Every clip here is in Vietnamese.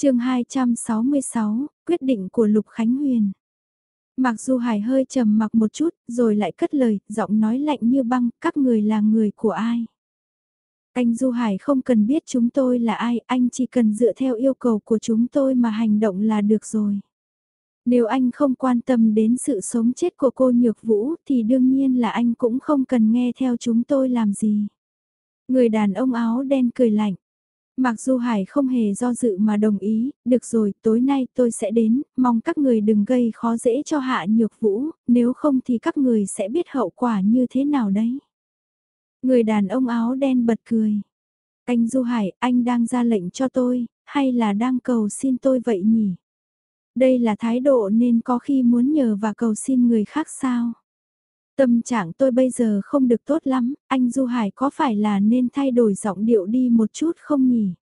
chương 266, quyết định của Lục Khánh Huyền. Mặc dù Hải hơi trầm mặc một chút, rồi lại cất lời, giọng nói lạnh như băng, các người là người của ai? Anh Du Hải không cần biết chúng tôi là ai, anh chỉ cần dựa theo yêu cầu của chúng tôi mà hành động là được rồi. Nếu anh không quan tâm đến sự sống chết của cô Nhược Vũ thì đương nhiên là anh cũng không cần nghe theo chúng tôi làm gì. Người đàn ông áo đen cười lạnh. Mặc dù Hải không hề do dự mà đồng ý, được rồi, tối nay tôi sẽ đến, mong các người đừng gây khó dễ cho Hạ Nhược Vũ, nếu không thì các người sẽ biết hậu quả như thế nào đấy. Người đàn ông áo đen bật cười. Anh Du Hải, anh đang ra lệnh cho tôi, hay là đang cầu xin tôi vậy nhỉ? Đây là thái độ nên có khi muốn nhờ và cầu xin người khác sao? Tâm trạng tôi bây giờ không được tốt lắm, anh Du Hải có phải là nên thay đổi giọng điệu đi một chút không nhỉ?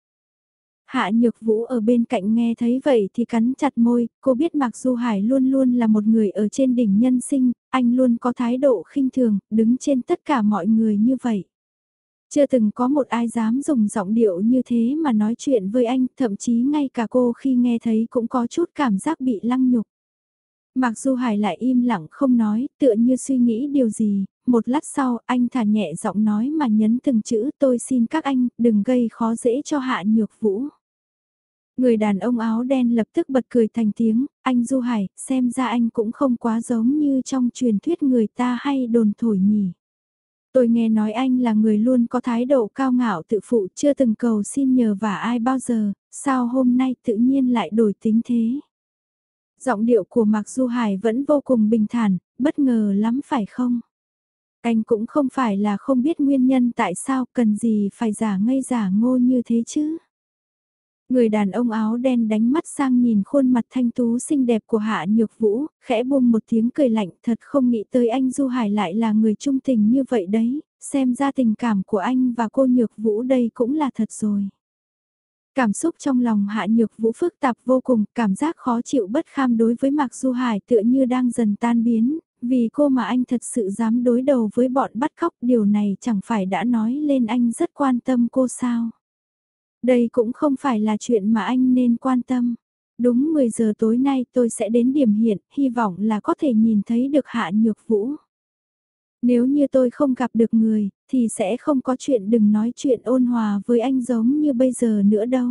Hạ Nhược Vũ ở bên cạnh nghe thấy vậy thì cắn chặt môi, cô biết Mạc Du Hải luôn luôn là một người ở trên đỉnh nhân sinh, anh luôn có thái độ khinh thường, đứng trên tất cả mọi người như vậy. Chưa từng có một ai dám dùng giọng điệu như thế mà nói chuyện với anh, thậm chí ngay cả cô khi nghe thấy cũng có chút cảm giác bị lăng nhục. Mặc dù Hải lại im lặng không nói, tựa như suy nghĩ điều gì, một lát sau anh thả nhẹ giọng nói mà nhấn từng chữ tôi xin các anh đừng gây khó dễ cho hạ nhược vũ. Người đàn ông áo đen lập tức bật cười thành tiếng, anh Du Hải, xem ra anh cũng không quá giống như trong truyền thuyết người ta hay đồn thổi nhỉ. Tôi nghe nói anh là người luôn có thái độ cao ngạo tự phụ chưa từng cầu xin nhờ vả ai bao giờ, sao hôm nay tự nhiên lại đổi tính thế. Giọng điệu của Mạc Du Hải vẫn vô cùng bình thản, bất ngờ lắm phải không? Anh cũng không phải là không biết nguyên nhân tại sao cần gì phải giả ngây giả ngô như thế chứ. Người đàn ông áo đen đánh mắt sang nhìn khuôn mặt thanh tú xinh đẹp của Hạ Nhược Vũ, khẽ buông một tiếng cười lạnh thật không nghĩ tới anh Du Hải lại là người trung tình như vậy đấy, xem ra tình cảm của anh và cô Nhược Vũ đây cũng là thật rồi. Cảm xúc trong lòng Hạ Nhược Vũ phức tạp vô cùng, cảm giác khó chịu bất kham đối với Mạc Du Hải tựa như đang dần tan biến, vì cô mà anh thật sự dám đối đầu với bọn bắt cóc điều này chẳng phải đã nói lên anh rất quan tâm cô sao. Đây cũng không phải là chuyện mà anh nên quan tâm. Đúng 10 giờ tối nay tôi sẽ đến điểm hiện, hy vọng là có thể nhìn thấy được Hạ Nhược Vũ. Nếu như tôi không gặp được người, thì sẽ không có chuyện đừng nói chuyện ôn hòa với anh giống như bây giờ nữa đâu.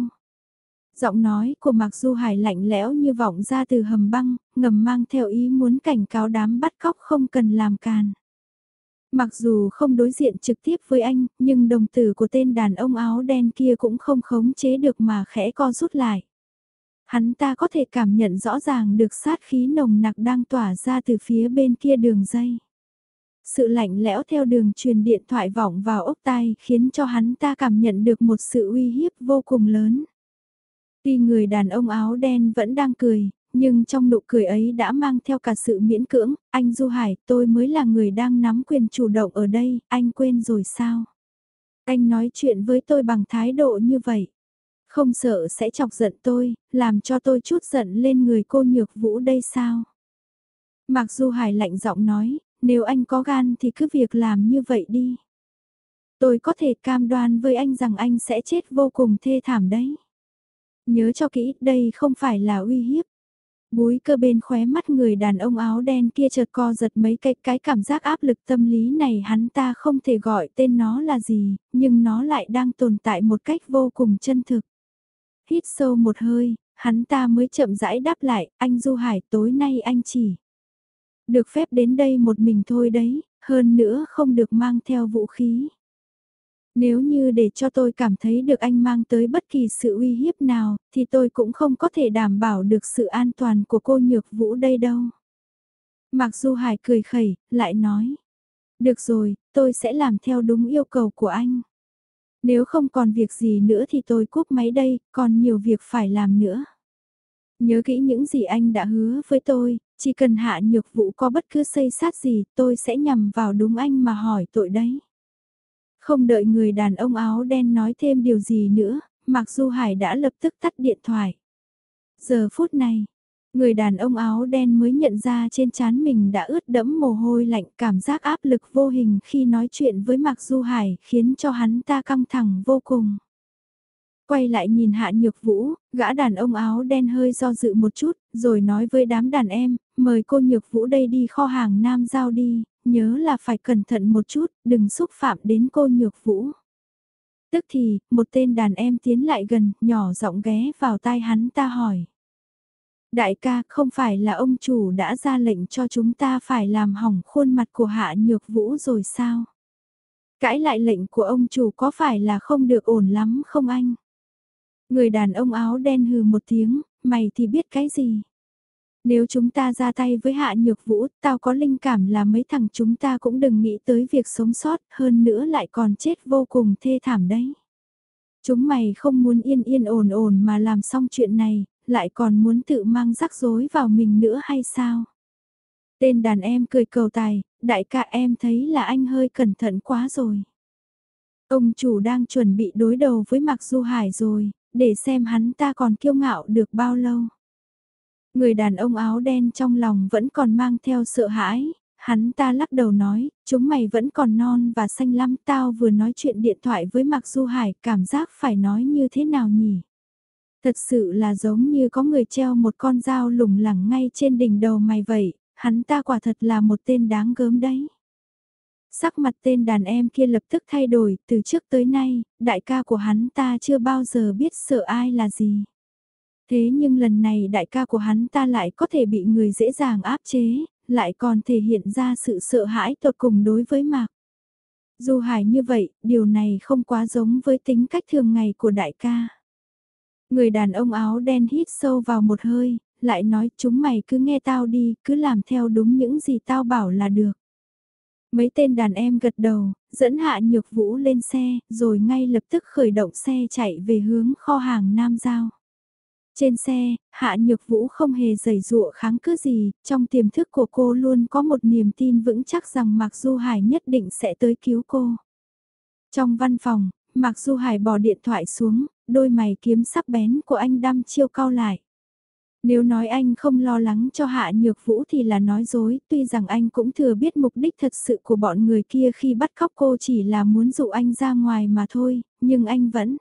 Giọng nói của Mạc Du Hải lạnh lẽo như vọng ra từ hầm băng, ngầm mang theo ý muốn cảnh cáo đám bắt cóc không cần làm càn. Mặc dù không đối diện trực tiếp với anh, nhưng đồng tử của tên đàn ông áo đen kia cũng không khống chế được mà khẽ co rút lại. Hắn ta có thể cảm nhận rõ ràng được sát khí nồng nặc đang tỏa ra từ phía bên kia đường dây. Sự lạnh lẽo theo đường truyền điện thoại vọng vào ốc tai khiến cho hắn ta cảm nhận được một sự uy hiếp vô cùng lớn. Tuy người đàn ông áo đen vẫn đang cười, nhưng trong nụ cười ấy đã mang theo cả sự miễn cưỡng, anh Du Hải, tôi mới là người đang nắm quyền chủ động ở đây, anh quên rồi sao? Anh nói chuyện với tôi bằng thái độ như vậy. Không sợ sẽ chọc giận tôi, làm cho tôi chút giận lên người cô nhược vũ đây sao? Mặc Du Hải lạnh giọng nói, nếu anh có gan thì cứ việc làm như vậy đi. Tôi có thể cam đoan với anh rằng anh sẽ chết vô cùng thê thảm đấy. Nhớ cho kỹ, đây không phải là uy hiếp. Búi cơ bên khóe mắt người đàn ông áo đen kia chợt co giật mấy cái cái cảm giác áp lực tâm lý này hắn ta không thể gọi tên nó là gì, nhưng nó lại đang tồn tại một cách vô cùng chân thực. Hít sâu một hơi, hắn ta mới chậm rãi đáp lại, anh Du Hải tối nay anh chỉ. Được phép đến đây một mình thôi đấy, hơn nữa không được mang theo vũ khí. Nếu như để cho tôi cảm thấy được anh mang tới bất kỳ sự uy hiếp nào, thì tôi cũng không có thể đảm bảo được sự an toàn của cô Nhược Vũ đây đâu. Mặc dù Hải cười khẩy, lại nói. Được rồi, tôi sẽ làm theo đúng yêu cầu của anh. Nếu không còn việc gì nữa thì tôi cúp máy đây, còn nhiều việc phải làm nữa. Nhớ kỹ những gì anh đã hứa với tôi, chỉ cần hạ nhược vụ có bất cứ xây sát gì tôi sẽ nhằm vào đúng anh mà hỏi tội đấy. Không đợi người đàn ông áo đen nói thêm điều gì nữa, Mạc Du Hải đã lập tức tắt điện thoại. Giờ phút này, người đàn ông áo đen mới nhận ra trên trán mình đã ướt đẫm mồ hôi lạnh cảm giác áp lực vô hình khi nói chuyện với Mạc Du Hải khiến cho hắn ta căng thẳng vô cùng. Quay lại nhìn Hạ Nhược Vũ, gã đàn ông áo đen hơi do dự một chút, rồi nói với đám đàn em, mời cô Nhược Vũ đây đi kho hàng Nam Giao đi, nhớ là phải cẩn thận một chút, đừng xúc phạm đến cô Nhược Vũ. Tức thì, một tên đàn em tiến lại gần, nhỏ giọng ghé vào tai hắn ta hỏi. Đại ca, không phải là ông chủ đã ra lệnh cho chúng ta phải làm hỏng khuôn mặt của Hạ Nhược Vũ rồi sao? Cãi lại lệnh của ông chủ có phải là không được ổn lắm không anh? Người đàn ông áo đen hừ một tiếng, mày thì biết cái gì? Nếu chúng ta ra tay với Hạ Nhược Vũ, tao có linh cảm là mấy thằng chúng ta cũng đừng nghĩ tới việc sống sót, hơn nữa lại còn chết vô cùng thê thảm đấy. Chúng mày không muốn yên yên ổn ổn mà làm xong chuyện này, lại còn muốn tự mang rắc rối vào mình nữa hay sao? Tên đàn em cười cầu tài, đại ca em thấy là anh hơi cẩn thận quá rồi. Ông chủ đang chuẩn bị đối đầu với Mạc Du Hải rồi, để xem hắn ta còn kiêu ngạo được bao lâu. Người đàn ông áo đen trong lòng vẫn còn mang theo sợ hãi, hắn ta lắc đầu nói, chúng mày vẫn còn non và xanh lắm, tao vừa nói chuyện điện thoại với Mạc Du Hải, cảm giác phải nói như thế nào nhỉ? Thật sự là giống như có người treo một con dao lủng lẳng ngay trên đỉnh đầu mày vậy, hắn ta quả thật là một tên đáng gớm đấy. Sắc mặt tên đàn em kia lập tức thay đổi, từ trước tới nay, đại ca của hắn ta chưa bao giờ biết sợ ai là gì. Thế nhưng lần này đại ca của hắn ta lại có thể bị người dễ dàng áp chế, lại còn thể hiện ra sự sợ hãi tột cùng đối với Mạc. Dù Hải như vậy, điều này không quá giống với tính cách thường ngày của đại ca. Người đàn ông áo đen hít sâu vào một hơi, lại nói chúng mày cứ nghe tao đi, cứ làm theo đúng những gì tao bảo là được. Mấy tên đàn em gật đầu, dẫn Hạ Nhược Vũ lên xe, rồi ngay lập tức khởi động xe chạy về hướng kho hàng Nam Giao. Trên xe, Hạ Nhược Vũ không hề dày dụa kháng cự gì, trong tiềm thức của cô luôn có một niềm tin vững chắc rằng Mạc Du Hải nhất định sẽ tới cứu cô. Trong văn phòng, Mạc Du Hải bỏ điện thoại xuống, đôi mày kiếm sắc bén của anh đăm chiêu cao lại. Nếu nói anh không lo lắng cho Hạ Nhược Vũ thì là nói dối, tuy rằng anh cũng thừa biết mục đích thật sự của bọn người kia khi bắt cóc cô chỉ là muốn dụ anh ra ngoài mà thôi, nhưng anh vẫn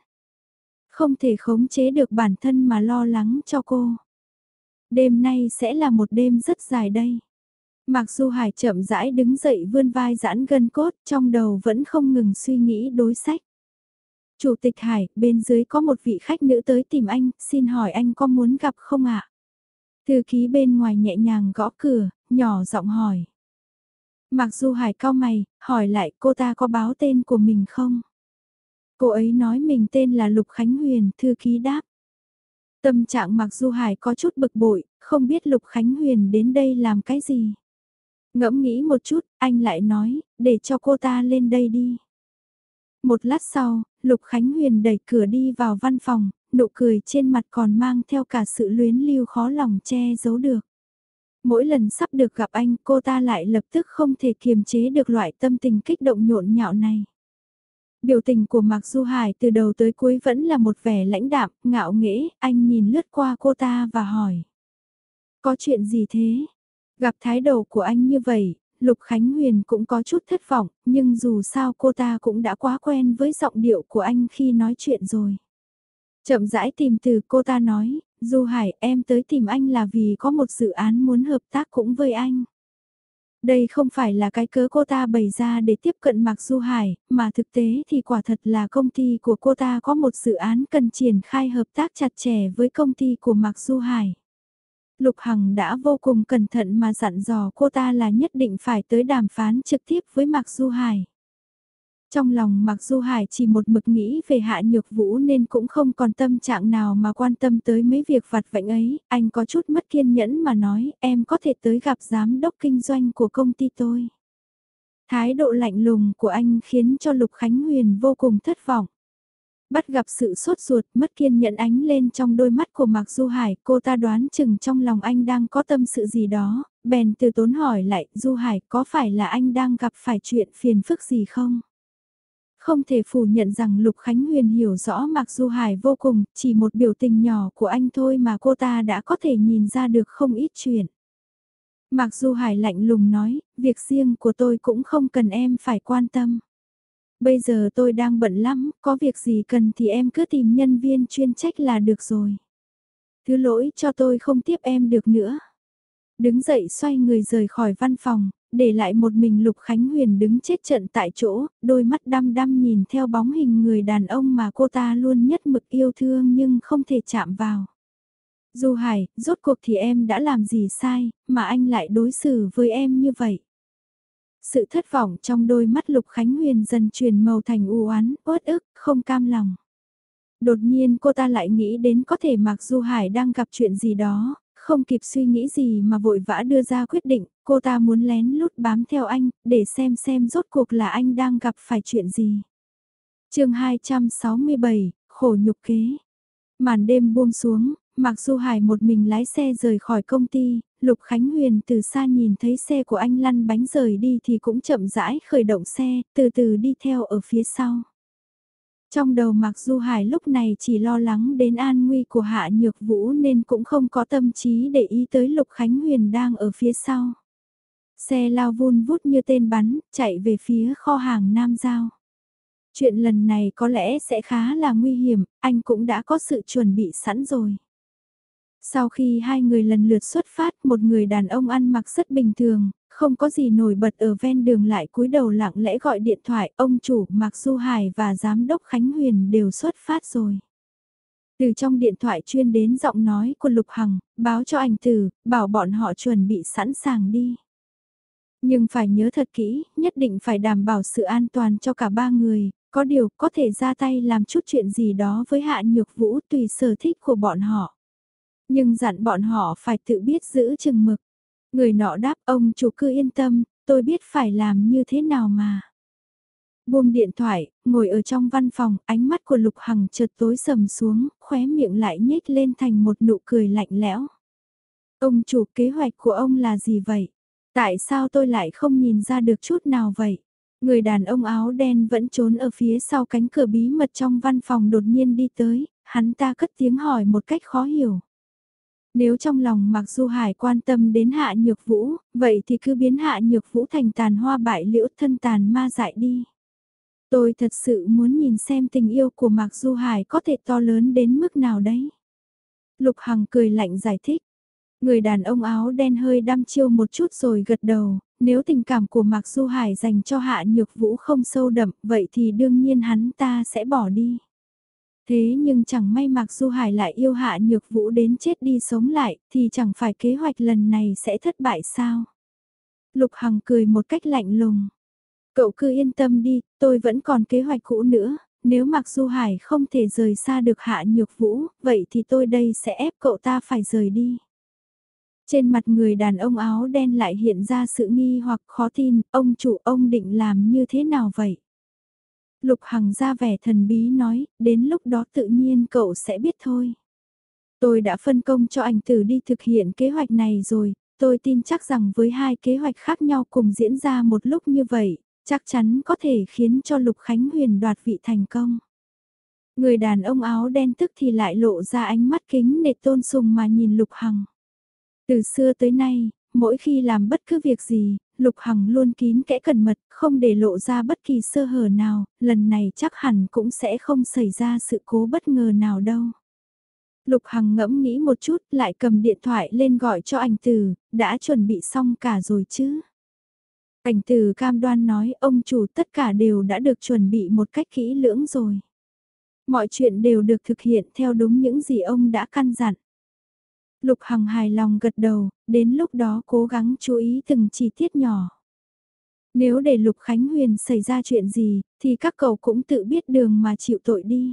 không thể khống chế được bản thân mà lo lắng cho cô. Đêm nay sẽ là một đêm rất dài đây. Mặc dù Hải chậm rãi đứng dậy vươn vai giãn gân cốt, trong đầu vẫn không ngừng suy nghĩ đối sách. Chủ tịch Hải, bên dưới có một vị khách nữ tới tìm anh, xin hỏi anh có muốn gặp không ạ? Thư ký bên ngoài nhẹ nhàng gõ cửa, nhỏ giọng hỏi. Mặc dù Hải cao mày, hỏi lại cô ta có báo tên của mình không? Cô ấy nói mình tên là Lục Khánh Huyền, thư ký đáp. Tâm trạng Mặc dù Hải có chút bực bội, không biết Lục Khánh Huyền đến đây làm cái gì. Ngẫm nghĩ một chút, anh lại nói, để cho cô ta lên đây đi. Một lát sau, Lục Khánh Huyền đẩy cửa đi vào văn phòng, nụ cười trên mặt còn mang theo cả sự luyến lưu khó lòng che giấu được. Mỗi lần sắp được gặp anh cô ta lại lập tức không thể kiềm chế được loại tâm tình kích động nhộn nhạo này. Biểu tình của Mạc Du Hải từ đầu tới cuối vẫn là một vẻ lãnh đạm, ngạo nghễ, anh nhìn lướt qua cô ta và hỏi. Có chuyện gì thế? Gặp thái độ của anh như vậy, Lục Khánh Huyền cũng có chút thất vọng, nhưng dù sao cô ta cũng đã quá quen với giọng điệu của anh khi nói chuyện rồi. Chậm rãi tìm từ cô ta nói, Du Hải em tới tìm anh là vì có một dự án muốn hợp tác cũng với anh. Đây không phải là cái cớ cô ta bày ra để tiếp cận Mạc Du Hải, mà thực tế thì quả thật là công ty của cô ta có một dự án cần triển khai hợp tác chặt chẽ với công ty của Mạc Du Hải. Lục Hằng đã vô cùng cẩn thận mà dặn dò cô ta là nhất định phải tới đàm phán trực tiếp với Mạc Du Hải. Trong lòng Mặc Du Hải chỉ một mực nghĩ về hạ nhược vũ nên cũng không còn tâm trạng nào mà quan tâm tới mấy việc vặt vãnh ấy, anh có chút mất kiên nhẫn mà nói em có thể tới gặp giám đốc kinh doanh của công ty tôi. Thái độ lạnh lùng của anh khiến cho Lục Khánh Huyền vô cùng thất vọng. Bắt gặp sự sốt ruột mất kiên nhẫn ánh lên trong đôi mắt của Mạc Du Hải, cô ta đoán chừng trong lòng anh đang có tâm sự gì đó, bèn từ tốn hỏi lại, Du Hải có phải là anh đang gặp phải chuyện phiền phức gì không? Không thể phủ nhận rằng Lục Khánh Huyền hiểu rõ Mạc Du Hải vô cùng, chỉ một biểu tình nhỏ của anh thôi mà cô ta đã có thể nhìn ra được không ít chuyện. Mạc Du Hải lạnh lùng nói, việc riêng của tôi cũng không cần em phải quan tâm. Bây giờ tôi đang bận lắm, có việc gì cần thì em cứ tìm nhân viên chuyên trách là được rồi. Thứ lỗi cho tôi không tiếp em được nữa. Đứng dậy xoay người rời khỏi văn phòng, để lại một mình Lục Khánh Huyền đứng chết trận tại chỗ, đôi mắt đăm đăm nhìn theo bóng hình người đàn ông mà cô ta luôn nhất mực yêu thương nhưng không thể chạm vào. Du Hải, rốt cuộc thì em đã làm gì sai, mà anh lại đối xử với em như vậy? Sự thất vọng trong đôi mắt Lục Khánh Huyền dần chuyển màu thành u oán, uất ức, không cam lòng. Đột nhiên cô ta lại nghĩ đến có thể Mạc Du Hải đang gặp chuyện gì đó, không kịp suy nghĩ gì mà vội vã đưa ra quyết định, cô ta muốn lén lút bám theo anh, để xem xem rốt cuộc là anh đang gặp phải chuyện gì. chương 267, khổ nhục kế. Màn đêm buông xuống, Mạc Du Hải một mình lái xe rời khỏi công ty, Lục Khánh Huyền từ xa nhìn thấy xe của anh lăn bánh rời đi thì cũng chậm rãi khởi động xe, từ từ đi theo ở phía sau. Trong đầu Mạc Du Hải lúc này chỉ lo lắng đến an nguy của Hạ Nhược Vũ nên cũng không có tâm trí để ý tới Lục Khánh Huyền đang ở phía sau. Xe lao vun vút như tên bắn, chạy về phía kho hàng Nam Giao. Chuyện lần này có lẽ sẽ khá là nguy hiểm, anh cũng đã có sự chuẩn bị sẵn rồi. Sau khi hai người lần lượt xuất phát, một người đàn ông ăn mặc rất bình thường, không có gì nổi bật ở ven đường lại cúi đầu lặng lẽ gọi điện thoại, ông chủ Mạc Du Hải và Giám đốc Khánh Huyền đều xuất phát rồi. Từ trong điện thoại chuyên đến giọng nói của Lục Hằng, báo cho ảnh tử, bảo bọn họ chuẩn bị sẵn sàng đi. Nhưng phải nhớ thật kỹ, nhất định phải đảm bảo sự an toàn cho cả ba người, có điều có thể ra tay làm chút chuyện gì đó với Hạ Nhược Vũ tùy sở thích của bọn họ. Nhưng dặn bọn họ phải tự biết giữ chừng mực. Người nọ đáp ông chủ cứ yên tâm, tôi biết phải làm như thế nào mà. Buông điện thoại, ngồi ở trong văn phòng, ánh mắt của Lục Hằng chợt tối sầm xuống, khóe miệng lại nhếch lên thành một nụ cười lạnh lẽo. Ông chủ kế hoạch của ông là gì vậy? Tại sao tôi lại không nhìn ra được chút nào vậy? Người đàn ông áo đen vẫn trốn ở phía sau cánh cửa bí mật trong văn phòng đột nhiên đi tới, hắn ta cất tiếng hỏi một cách khó hiểu. Nếu trong lòng Mạc Du Hải quan tâm đến Hạ Nhược Vũ, vậy thì cứ biến Hạ Nhược Vũ thành tàn hoa bại liễu thân tàn ma dại đi. Tôi thật sự muốn nhìn xem tình yêu của Mạc Du Hải có thể to lớn đến mức nào đấy. Lục Hằng cười lạnh giải thích. Người đàn ông áo đen hơi đăm chiêu một chút rồi gật đầu, nếu tình cảm của Mạc Du Hải dành cho Hạ Nhược Vũ không sâu đậm, vậy thì đương nhiên hắn ta sẽ bỏ đi. Thế nhưng chẳng may Mạc Du Hải lại yêu Hạ Nhược Vũ đến chết đi sống lại, thì chẳng phải kế hoạch lần này sẽ thất bại sao? Lục Hằng cười một cách lạnh lùng. Cậu cứ yên tâm đi, tôi vẫn còn kế hoạch cũ nữa, nếu Mạc Du Hải không thể rời xa được Hạ Nhược Vũ, vậy thì tôi đây sẽ ép cậu ta phải rời đi. Trên mặt người đàn ông áo đen lại hiện ra sự nghi hoặc khó tin, ông chủ ông định làm như thế nào vậy? Lục Hằng ra vẻ thần bí nói, đến lúc đó tự nhiên cậu sẽ biết thôi. Tôi đã phân công cho anh Tử đi thực hiện kế hoạch này rồi, tôi tin chắc rằng với hai kế hoạch khác nhau cùng diễn ra một lúc như vậy, chắc chắn có thể khiến cho Lục Khánh Huyền đoạt vị thành công. Người đàn ông áo đen tức thì lại lộ ra ánh mắt kính nệ tôn sùng mà nhìn Lục Hằng. Từ xưa tới nay, mỗi khi làm bất cứ việc gì, Lục Hằng luôn kín kẽ cẩn mật, không để lộ ra bất kỳ sơ hở nào, lần này chắc hẳn cũng sẽ không xảy ra sự cố bất ngờ nào đâu. Lục Hằng ngẫm nghĩ một chút lại cầm điện thoại lên gọi cho anh Từ, đã chuẩn bị xong cả rồi chứ. Anh Từ cam đoan nói ông chủ tất cả đều đã được chuẩn bị một cách kỹ lưỡng rồi. Mọi chuyện đều được thực hiện theo đúng những gì ông đã căn dặn. Lục Hằng hài lòng gật đầu, đến lúc đó cố gắng chú ý từng chi tiết nhỏ. Nếu để Lục Khánh Huyền xảy ra chuyện gì, thì các cậu cũng tự biết đường mà chịu tội đi.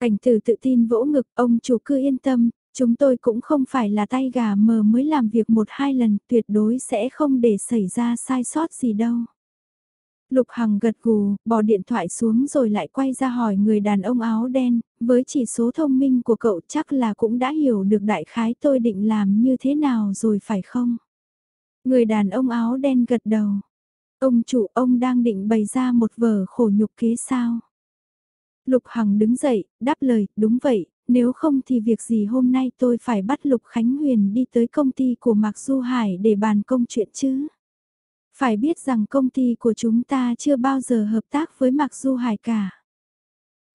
Cảnh tử tự tin vỗ ngực, ông chủ cứ yên tâm, chúng tôi cũng không phải là tay gà mờ mới làm việc một hai lần, tuyệt đối sẽ không để xảy ra sai sót gì đâu. Lục Hằng gật gù, bỏ điện thoại xuống rồi lại quay ra hỏi người đàn ông áo đen, với chỉ số thông minh của cậu chắc là cũng đã hiểu được đại khái tôi định làm như thế nào rồi phải không? Người đàn ông áo đen gật đầu. Ông chủ ông đang định bày ra một vở khổ nhục kế sao? Lục Hằng đứng dậy, đáp lời, đúng vậy, nếu không thì việc gì hôm nay tôi phải bắt Lục Khánh Huyền đi tới công ty của Mạc Du Hải để bàn công chuyện chứ? Phải biết rằng công ty của chúng ta chưa bao giờ hợp tác với Mạc Du Hải cả.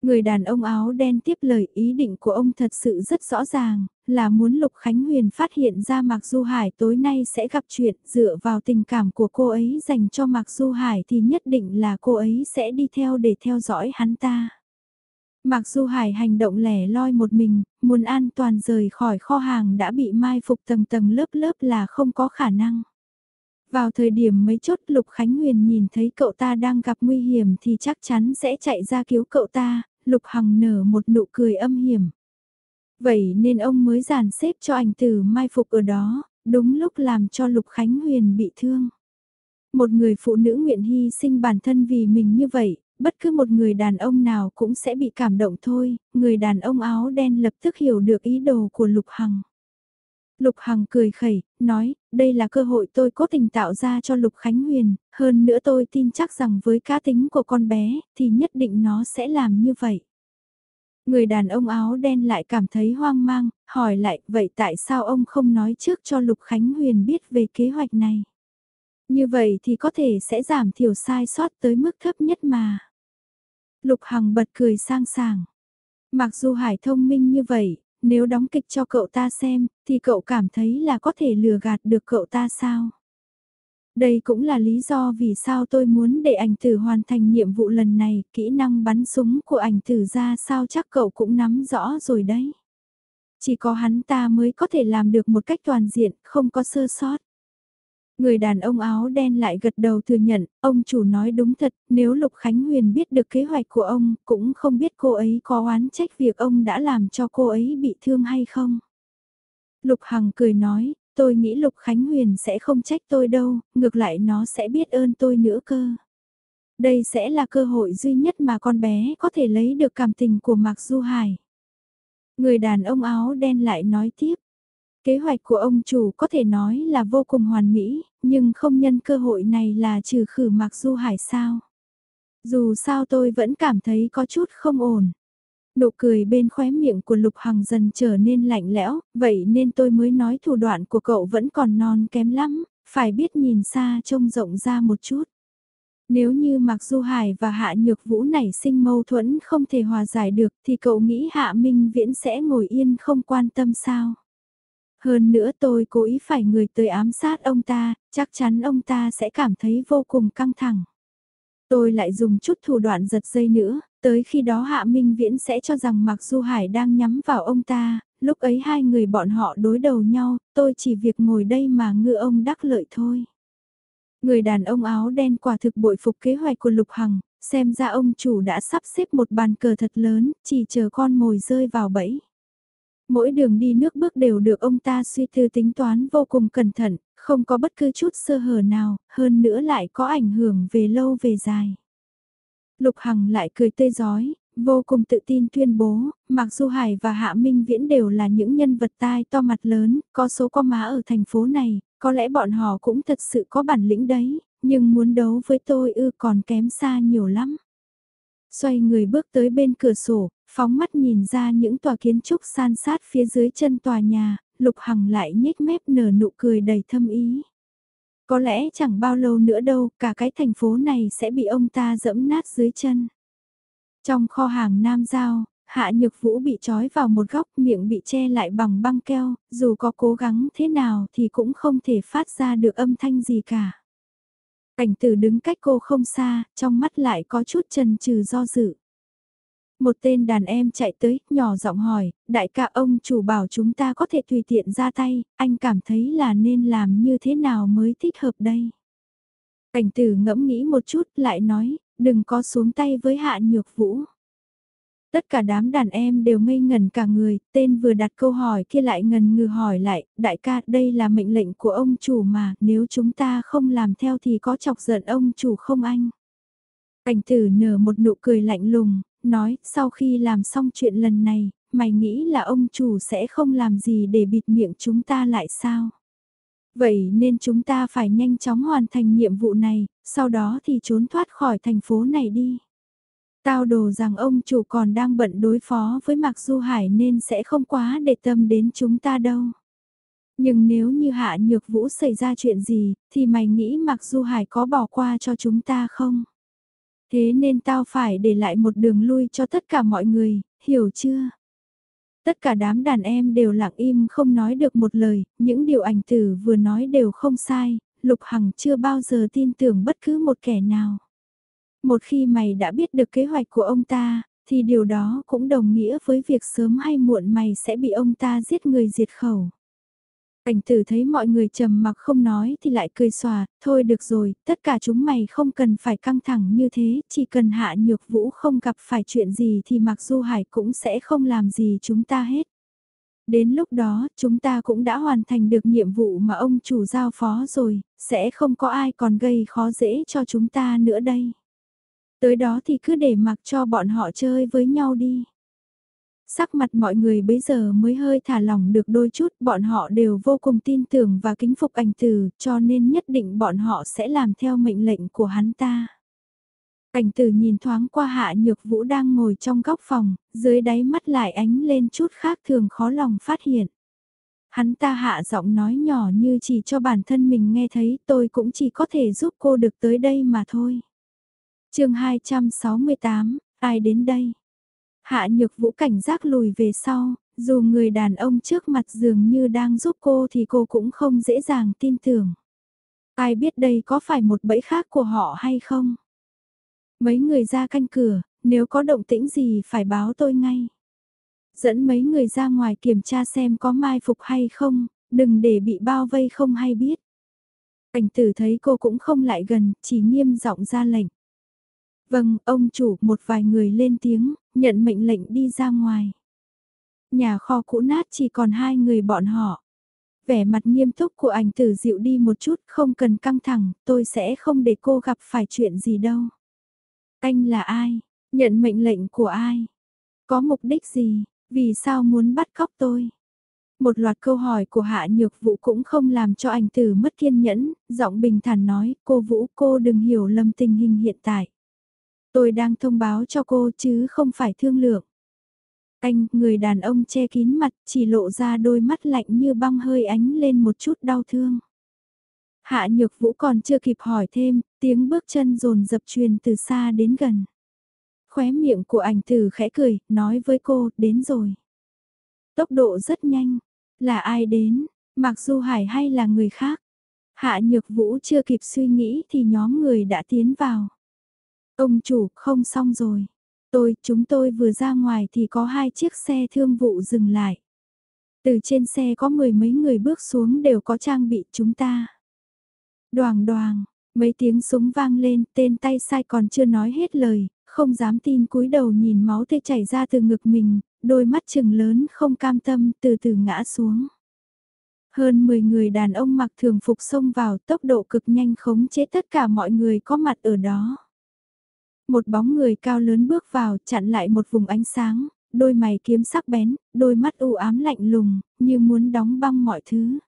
Người đàn ông áo đen tiếp lời ý định của ông thật sự rất rõ ràng, là muốn Lục Khánh Huyền phát hiện ra Mạc Du Hải tối nay sẽ gặp chuyện dựa vào tình cảm của cô ấy dành cho Mạc Du Hải thì nhất định là cô ấy sẽ đi theo để theo dõi hắn ta. Mạc Du Hải hành động lẻ loi một mình, muốn an toàn rời khỏi kho hàng đã bị mai phục tầng tầng lớp lớp là không có khả năng. Vào thời điểm mấy chốt Lục Khánh Huyền nhìn thấy cậu ta đang gặp nguy hiểm thì chắc chắn sẽ chạy ra cứu cậu ta, Lục Hằng nở một nụ cười âm hiểm. Vậy nên ông mới giàn xếp cho ảnh tử mai phục ở đó, đúng lúc làm cho Lục Khánh Huyền bị thương. Một người phụ nữ nguyện hy sinh bản thân vì mình như vậy, bất cứ một người đàn ông nào cũng sẽ bị cảm động thôi, người đàn ông áo đen lập tức hiểu được ý đồ của Lục Hằng. Lục Hằng cười khẩy, nói, đây là cơ hội tôi cố tình tạo ra cho Lục Khánh Huyền, hơn nữa tôi tin chắc rằng với cá tính của con bé, thì nhất định nó sẽ làm như vậy. Người đàn ông áo đen lại cảm thấy hoang mang, hỏi lại, vậy tại sao ông không nói trước cho Lục Khánh Huyền biết về kế hoạch này? Như vậy thì có thể sẽ giảm thiểu sai sót tới mức thấp nhất mà. Lục Hằng bật cười sang sảng. Mặc dù Hải thông minh như vậy, nếu đóng kịch cho cậu ta xem, thì cậu cảm thấy là có thể lừa gạt được cậu ta sao? Đây cũng là lý do vì sao tôi muốn để ảnh tử hoàn thành nhiệm vụ lần này, kỹ năng bắn súng của ảnh tử ra sao chắc cậu cũng nắm rõ rồi đấy. Chỉ có hắn ta mới có thể làm được một cách toàn diện, không có sơ sót. Người đàn ông áo đen lại gật đầu thừa nhận, ông chủ nói đúng thật, nếu Lục Khánh Huyền biết được kế hoạch của ông, cũng không biết cô ấy có oán trách việc ông đã làm cho cô ấy bị thương hay không. Lục Hằng cười nói, tôi nghĩ Lục Khánh Huyền sẽ không trách tôi đâu, ngược lại nó sẽ biết ơn tôi nữa cơ. Đây sẽ là cơ hội duy nhất mà con bé có thể lấy được cảm tình của Mạc Du Hải. Người đàn ông áo đen lại nói tiếp, Kế hoạch của ông chủ có thể nói là vô cùng hoàn mỹ, nhưng không nhân cơ hội này là trừ khử Mạc Du Hải sao. Dù sao tôi vẫn cảm thấy có chút không ổn. Nụ cười bên khóe miệng của Lục Hằng dần trở nên lạnh lẽo, vậy nên tôi mới nói thủ đoạn của cậu vẫn còn non kém lắm, phải biết nhìn xa trông rộng ra một chút. Nếu như Mạc Du Hải và Hạ Nhược Vũ nảy sinh mâu thuẫn không thể hòa giải được thì cậu nghĩ Hạ Minh Viễn sẽ ngồi yên không quan tâm sao? Hơn nữa tôi cố ý phải người tới ám sát ông ta, chắc chắn ông ta sẽ cảm thấy vô cùng căng thẳng. Tôi lại dùng chút thủ đoạn giật dây nữa, tới khi đó Hạ Minh Viễn sẽ cho rằng Mạc Du Hải đang nhắm vào ông ta, lúc ấy hai người bọn họ đối đầu nhau, tôi chỉ việc ngồi đây mà ngựa ông đắc lợi thôi. Người đàn ông áo đen quả thực bội phục kế hoạch của Lục Hằng, xem ra ông chủ đã sắp xếp một bàn cờ thật lớn, chỉ chờ con mồi rơi vào bẫy. Mỗi đường đi nước bước đều được ông ta suy tư tính toán vô cùng cẩn thận, không có bất cứ chút sơ hở nào, hơn nữa lại có ảnh hưởng về lâu về dài. Lục Hằng lại cười tươi giói, vô cùng tự tin tuyên bố, mặc dù Hải và Hạ Minh Viễn đều là những nhân vật tai to mặt lớn, có số có má ở thành phố này, có lẽ bọn họ cũng thật sự có bản lĩnh đấy, nhưng muốn đấu với tôi ư còn kém xa nhiều lắm. Xoay người bước tới bên cửa sổ, phóng mắt nhìn ra những tòa kiến trúc san sát phía dưới chân tòa nhà, Lục Hằng lại nhếch mép nở nụ cười đầy thâm ý. Có lẽ chẳng bao lâu nữa đâu, cả cái thành phố này sẽ bị ông ta dẫm nát dưới chân. Trong kho hàng Nam Giao, Hạ Nhược Vũ bị trói vào một góc miệng bị che lại bằng băng keo, dù có cố gắng thế nào thì cũng không thể phát ra được âm thanh gì cả. Cảnh tử đứng cách cô không xa, trong mắt lại có chút chần chừ do dự. Một tên đàn em chạy tới, nhỏ giọng hỏi, đại ca ông chủ bảo chúng ta có thể tùy tiện ra tay, anh cảm thấy là nên làm như thế nào mới thích hợp đây. Cảnh tử ngẫm nghĩ một chút lại nói, đừng có xuống tay với hạ nhược vũ. Tất cả đám đàn em đều ngây ngần cả người, tên vừa đặt câu hỏi kia lại ngần ngừ hỏi lại, đại ca đây là mệnh lệnh của ông chủ mà, nếu chúng ta không làm theo thì có chọc giận ông chủ không anh? Cảnh tử nở một nụ cười lạnh lùng, nói, sau khi làm xong chuyện lần này, mày nghĩ là ông chủ sẽ không làm gì để bịt miệng chúng ta lại sao? Vậy nên chúng ta phải nhanh chóng hoàn thành nhiệm vụ này, sau đó thì trốn thoát khỏi thành phố này đi. Tao đồ rằng ông chủ còn đang bận đối phó với Mạc Du Hải nên sẽ không quá để tâm đến chúng ta đâu. Nhưng nếu như Hạ Nhược Vũ xảy ra chuyện gì, thì mày nghĩ Mạc Du Hải có bỏ qua cho chúng ta không? Thế nên tao phải để lại một đường lui cho tất cả mọi người, hiểu chưa? Tất cả đám đàn em đều lặng im không nói được một lời, những điều ảnh tử vừa nói đều không sai, Lục Hằng chưa bao giờ tin tưởng bất cứ một kẻ nào. Một khi mày đã biết được kế hoạch của ông ta, thì điều đó cũng đồng nghĩa với việc sớm hay muộn mày sẽ bị ông ta giết người diệt khẩu. Cảnh tử thấy mọi người trầm mặc không nói thì lại cười xòa, thôi được rồi, tất cả chúng mày không cần phải căng thẳng như thế, chỉ cần hạ nhược vũ không gặp phải chuyện gì thì mặc dù hải cũng sẽ không làm gì chúng ta hết. Đến lúc đó, chúng ta cũng đã hoàn thành được nhiệm vụ mà ông chủ giao phó rồi, sẽ không có ai còn gây khó dễ cho chúng ta nữa đây. Tới đó thì cứ để mặc cho bọn họ chơi với nhau đi. Sắc mặt mọi người bấy giờ mới hơi thả lỏng được đôi chút, bọn họ đều vô cùng tin tưởng và kính phục ảnh tử, cho nên nhất định bọn họ sẽ làm theo mệnh lệnh của hắn ta. Cảnh tử nhìn thoáng qua hạ nhược vũ đang ngồi trong góc phòng, dưới đáy mắt lại ánh lên chút khác thường khó lòng phát hiện. Hắn ta hạ giọng nói nhỏ như chỉ cho bản thân mình nghe thấy tôi cũng chỉ có thể giúp cô được tới đây mà thôi. chương 268, ai đến đây? Hạ nhược vũ cảnh giác lùi về sau, dù người đàn ông trước mặt dường như đang giúp cô thì cô cũng không dễ dàng tin tưởng. Ai biết đây có phải một bẫy khác của họ hay không? Mấy người ra canh cửa, nếu có động tĩnh gì phải báo tôi ngay. Dẫn mấy người ra ngoài kiểm tra xem có mai phục hay không, đừng để bị bao vây không hay biết. Cảnh tử thấy cô cũng không lại gần, chỉ nghiêm giọng ra lệnh. Vâng, ông chủ, một vài người lên tiếng, nhận mệnh lệnh đi ra ngoài. Nhà kho cũ nát chỉ còn hai người bọn họ. Vẻ mặt nghiêm túc của ảnh tử dịu đi một chút, không cần căng thẳng, tôi sẽ không để cô gặp phải chuyện gì đâu. Anh là ai? Nhận mệnh lệnh của ai? Có mục đích gì? Vì sao muốn bắt cóc tôi? Một loạt câu hỏi của Hạ Nhược Vũ cũng không làm cho anh Tử mất kiên nhẫn, giọng bình thản nói, cô Vũ cô đừng hiểu lầm tình hình hiện tại. Tôi đang thông báo cho cô chứ không phải thương lượng. Anh, người đàn ông che kín mặt, chỉ lộ ra đôi mắt lạnh như băng hơi ánh lên một chút đau thương. Hạ nhược vũ còn chưa kịp hỏi thêm, tiếng bước chân rồn dập truyền từ xa đến gần. Khóe miệng của ảnh tử khẽ cười, nói với cô, đến rồi. Tốc độ rất nhanh, là ai đến, mặc dù hải hay là người khác. Hạ nhược vũ chưa kịp suy nghĩ thì nhóm người đã tiến vào. Ông chủ, không xong rồi. Tôi, chúng tôi vừa ra ngoài thì có hai chiếc xe thương vụ dừng lại. Từ trên xe có mười mấy người bước xuống đều có trang bị chúng ta. Đoàn đoàn, mấy tiếng súng vang lên, tên tay sai còn chưa nói hết lời, không dám tin cúi đầu nhìn máu tê chảy ra từ ngực mình, đôi mắt trừng lớn không cam tâm từ từ ngã xuống. Hơn 10 người đàn ông mặc thường phục xông vào tốc độ cực nhanh khống chế tất cả mọi người có mặt ở đó. Một bóng người cao lớn bước vào chặn lại một vùng ánh sáng, đôi mày kiếm sắc bén, đôi mắt u ám lạnh lùng, như muốn đóng băng mọi thứ.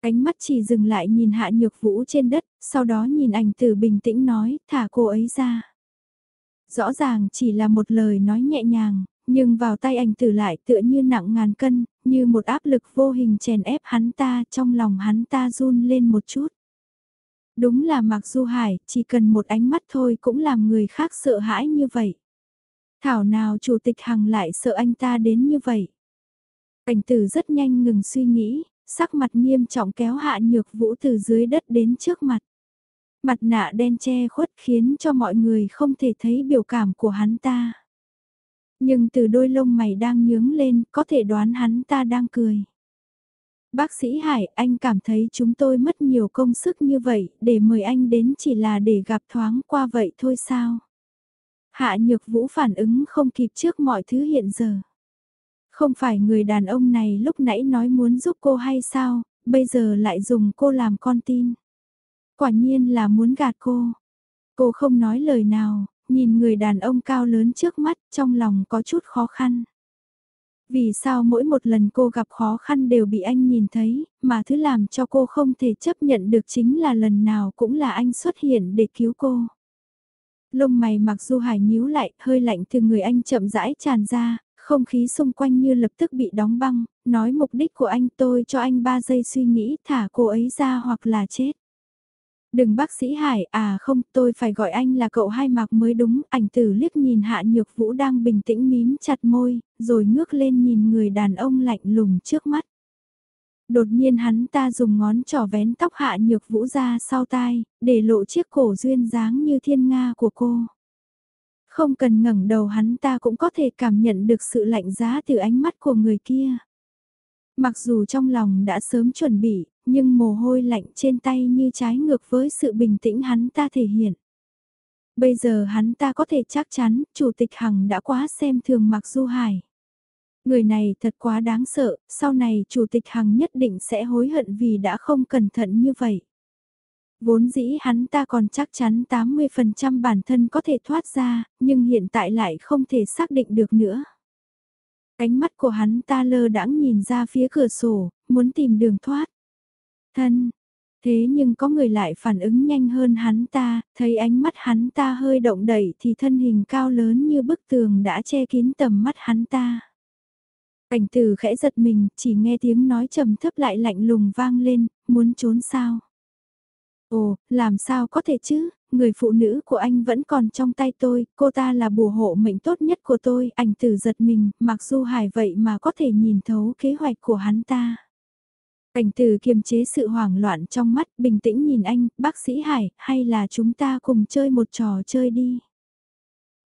Ánh mắt chỉ dừng lại nhìn hạ nhược vũ trên đất, sau đó nhìn ảnh tử bình tĩnh nói, thả cô ấy ra. Rõ ràng chỉ là một lời nói nhẹ nhàng, nhưng vào tay ảnh tử lại tựa như nặng ngàn cân, như một áp lực vô hình chèn ép hắn ta, trong lòng hắn ta run lên một chút. Đúng là Mạc Du Hải, chỉ cần một ánh mắt thôi cũng làm người khác sợ hãi như vậy. Thảo nào Chủ tịch Hằng lại sợ anh ta đến như vậy. Cảnh tử rất nhanh ngừng suy nghĩ, sắc mặt nghiêm trọng kéo hạ nhược vũ từ dưới đất đến trước mặt. Mặt nạ đen che khuất khiến cho mọi người không thể thấy biểu cảm của hắn ta. Nhưng từ đôi lông mày đang nhướng lên có thể đoán hắn ta đang cười. Bác sĩ Hải, anh cảm thấy chúng tôi mất nhiều công sức như vậy, để mời anh đến chỉ là để gặp thoáng qua vậy thôi sao? Hạ Nhược Vũ phản ứng không kịp trước mọi thứ hiện giờ. Không phải người đàn ông này lúc nãy nói muốn giúp cô hay sao, bây giờ lại dùng cô làm con tin. Quả nhiên là muốn gạt cô. Cô không nói lời nào, nhìn người đàn ông cao lớn trước mắt trong lòng có chút khó khăn. Vì sao mỗi một lần cô gặp khó khăn đều bị anh nhìn thấy, mà thứ làm cho cô không thể chấp nhận được chính là lần nào cũng là anh xuất hiện để cứu cô. Lông mày mặc dù hải nhíu lại, hơi lạnh từ người anh chậm rãi tràn ra, Không khí xung quanh như lập tức bị đóng băng, nói mục đích của anh tôi cho anh 3 giây suy nghĩ thả cô ấy ra hoặc là chết. Đừng bác sĩ Hải, à không, tôi phải gọi anh là cậu hai mạc mới đúng, ảnh tử liếc nhìn Hạ Nhược Vũ đang bình tĩnh mím chặt môi, rồi ngước lên nhìn người đàn ông lạnh lùng trước mắt. Đột nhiên hắn ta dùng ngón trỏ vén tóc Hạ Nhược Vũ ra sau tai, để lộ chiếc cổ duyên dáng như thiên nga của cô. Không cần ngẩng đầu hắn ta cũng có thể cảm nhận được sự lạnh giá từ ánh mắt của người kia. Mặc dù trong lòng đã sớm chuẩn bị, nhưng mồ hôi lạnh trên tay như trái ngược với sự bình tĩnh hắn ta thể hiện. Bây giờ hắn ta có thể chắc chắn, Chủ tịch Hằng đã quá xem thường Mạc Du Hải. Người này thật quá đáng sợ, sau này Chủ tịch Hằng nhất định sẽ hối hận vì đã không cẩn thận như vậy. Vốn dĩ hắn ta còn chắc chắn 80% bản thân có thể thoát ra, nhưng hiện tại lại không thể xác định được nữa. Ánh mắt của hắn ta lơ đãng nhìn ra phía cửa sổ, muốn tìm đường thoát. Thân, thế nhưng có người lại phản ứng nhanh hơn hắn ta, thấy ánh mắt hắn ta hơi động đẩy thì thân hình cao lớn như bức tường đã che kín tầm mắt hắn ta. Cảnh từ khẽ giật mình, chỉ nghe tiếng nói trầm thấp lại lạnh lùng vang lên, muốn trốn sao? Ồ, làm sao có thể chứ, người phụ nữ của anh vẫn còn trong tay tôi, cô ta là bùa hộ mệnh tốt nhất của tôi, ảnh tử giật mình, mặc dù hài vậy mà có thể nhìn thấu kế hoạch của hắn ta. Cảnh tử kiềm chế sự hoảng loạn trong mắt, bình tĩnh nhìn anh, bác sĩ Hải, hay là chúng ta cùng chơi một trò chơi đi.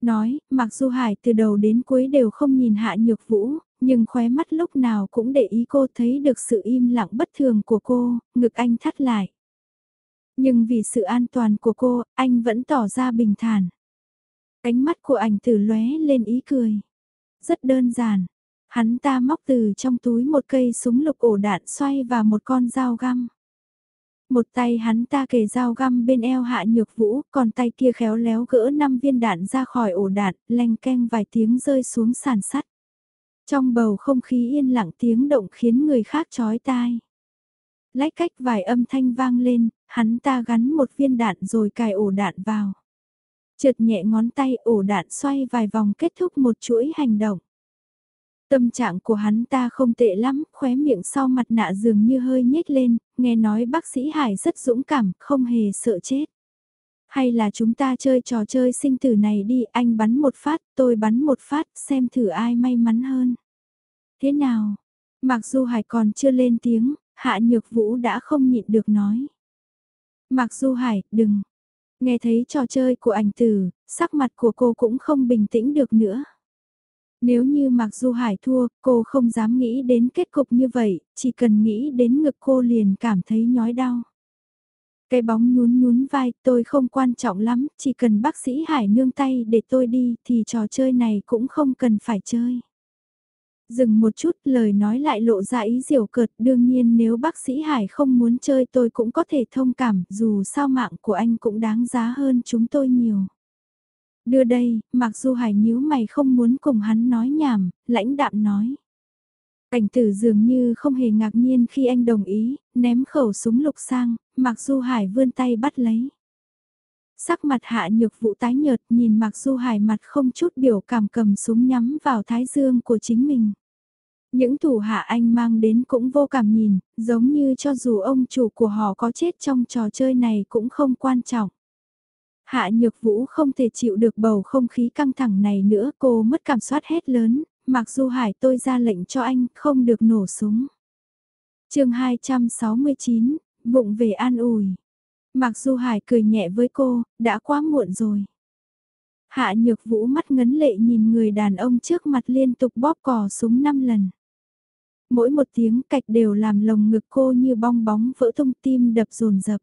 Nói, mặc dù Hải từ đầu đến cuối đều không nhìn hạ nhược vũ, nhưng khóe mắt lúc nào cũng để ý cô thấy được sự im lặng bất thường của cô, ngực anh thắt lại. Nhưng vì sự an toàn của cô, anh vẫn tỏ ra bình thản. Ánh mắt của ảnh tử lóe lên ý cười. Rất đơn giản, hắn ta móc từ trong túi một cây súng lục ổ đạn xoay và một con dao găm. Một tay hắn ta kề dao găm bên eo hạ nhược vũ, còn tay kia khéo léo gỡ năm viên đạn ra khỏi ổ đạn, leng keng vài tiếng rơi xuống sàn sắt. Trong bầu không khí yên lặng tiếng động khiến người khác chói tai. Lách cách vài âm thanh vang lên, hắn ta gắn một viên đạn rồi cài ổ đạn vào. Trượt nhẹ ngón tay ổ đạn xoay vài vòng kết thúc một chuỗi hành động. Tâm trạng của hắn ta không tệ lắm, khóe miệng sau mặt nạ dường như hơi nhếch lên, nghe nói bác sĩ Hải rất dũng cảm, không hề sợ chết. Hay là chúng ta chơi trò chơi sinh tử này đi, anh bắn một phát, tôi bắn một phát, xem thử ai may mắn hơn. Thế nào? Mặc dù Hải còn chưa lên tiếng, Hạ Nhược Vũ đã không nhịn được nói. Mặc dù Hải, đừng. Nghe thấy trò chơi của ảnh tử, sắc mặt của cô cũng không bình tĩnh được nữa. Nếu như Mạc Du Hải thua, cô không dám nghĩ đến kết cục như vậy, chỉ cần nghĩ đến ngực cô liền cảm thấy nhói đau. Cái bóng nhún nhún vai, tôi không quan trọng lắm, chỉ cần bác sĩ Hải nương tay để tôi đi thì trò chơi này cũng không cần phải chơi. Dừng một chút lời nói lại lộ ra ý diều cợt đương nhiên nếu bác sĩ Hải không muốn chơi tôi cũng có thể thông cảm dù sao mạng của anh cũng đáng giá hơn chúng tôi nhiều. Đưa đây, mặc dù Hải nhíu mày không muốn cùng hắn nói nhảm, lãnh đạm nói. Cảnh tử dường như không hề ngạc nhiên khi anh đồng ý, ném khẩu súng lục sang, mặc dù Hải vươn tay bắt lấy. Sắc mặt hạ nhược vụ tái nhợt nhìn mặc dù Hải mặt không chút biểu cảm cầm súng nhắm vào thái dương của chính mình. Những thủ hạ anh mang đến cũng vô cảm nhìn, giống như cho dù ông chủ của họ có chết trong trò chơi này cũng không quan trọng. Hạ Nhược Vũ không thể chịu được bầu không khí căng thẳng này nữa, cô mất cảm soát hết lớn, mặc dù Hải tôi ra lệnh cho anh không được nổ súng. chương 269, bụng về an ủi. Mặc dù Hải cười nhẹ với cô, đã quá muộn rồi. Hạ Nhược Vũ mắt ngấn lệ nhìn người đàn ông trước mặt liên tục bóp cò súng 5 lần. Mỗi một tiếng cạch đều làm lồng ngực cô như bong bóng vỡ tung tim đập rồn rập.